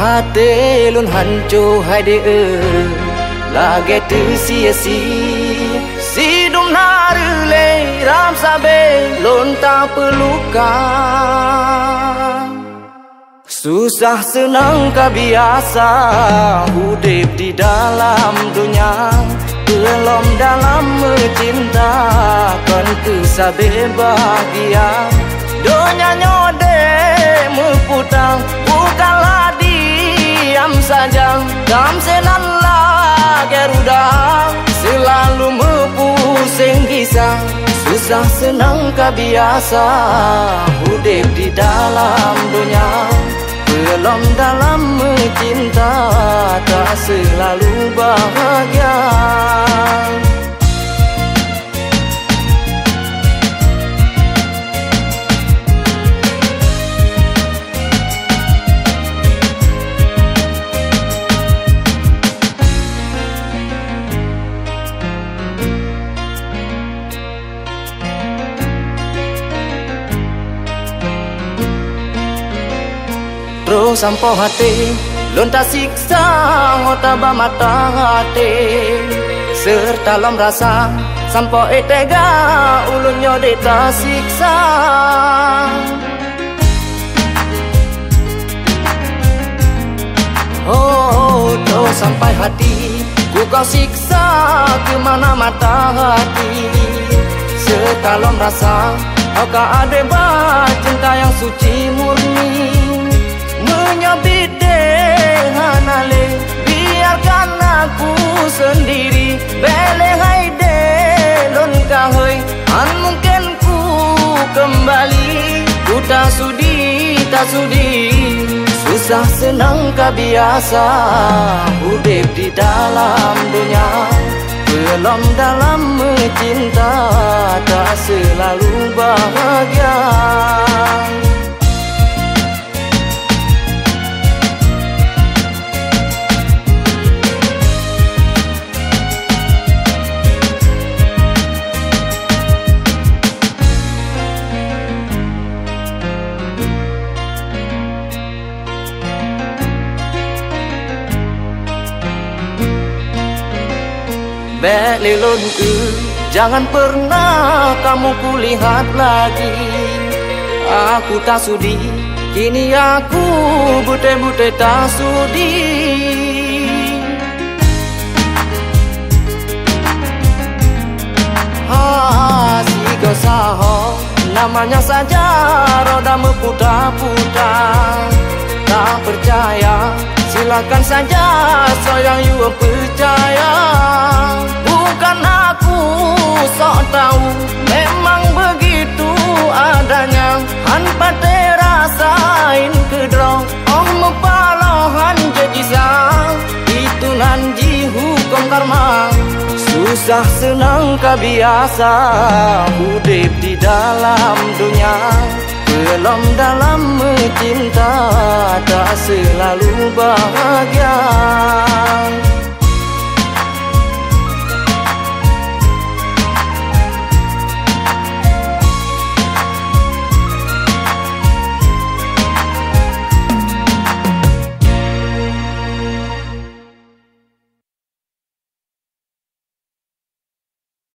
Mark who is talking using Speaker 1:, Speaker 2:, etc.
Speaker 1: hati lun hancur hai de e lage tu sia si. Si dum le ram sabe lun ta pelukan Susah senang kah biasa Hidup di dalam dunia. Belum dalam mencinta Kan kesabe bahagia. Dunia nyode Dam senan lagi rudang Selalu mepusing kisah. Susah senang kah biasa. Hidup di dalam dunia. Belum dalam mencinta Tak selalu bahagia Terus sampo hati. Lonta siksa Ngota mata hati. Serta lom rasa Sampo etega Ulunyo deta siksa. Oh, terus sampai hati. Ku kau siksa Kemana mata hati? Serta lom rasa Kau ada cinta yang suci tak sudi susah senang kah biasa. Hidup di dalam dunia belum dalam mencinta tak selalu bahagia Bek lelonku Jangan pernah kamu kulihat lagi. Aku tak sudi Kini aku bute-bute tak sudi. Si kau Namanya saja roda meputar-putar. Tak percaya Silakan saja sayang you percaya Han pate rasain kedrong. Oh mepalohan jejisa Itu nanji hukum karma. Susah senang kah biasa Hidup di dalam dunia. Belum dalam mencinta Tak selalu bahagia